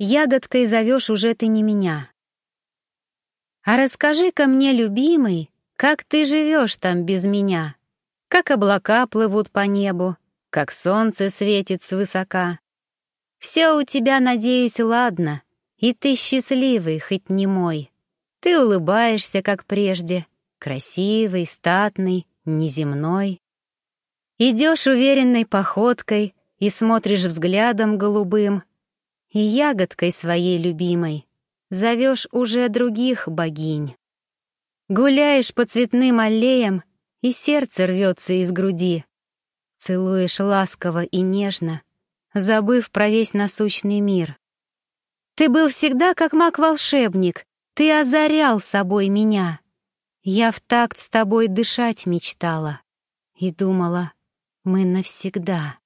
ягодкой зовешь уже ты не меня. А расскажи-ка мне, любимый, как ты живешь там без меня? Как облака плывут по небу, как солнце светит свысока. Все у тебя, надеюсь, ладно, и ты счастливый, хоть не мой. Ты улыбаешься, как прежде, красивый, статный, неземной. Идешь уверенной походкой и смотришь взглядом голубым, и ягодкой своей любимой зовешь уже других богинь. Гуляешь по цветным аллеям, и сердце рвется из груди. Целуешь ласково и нежно, забыв про весь насущный мир. Ты был всегда как маг-волшебник, ты озарял собой меня. Я в такт с тобой дышать мечтала и думала, мы навсегда.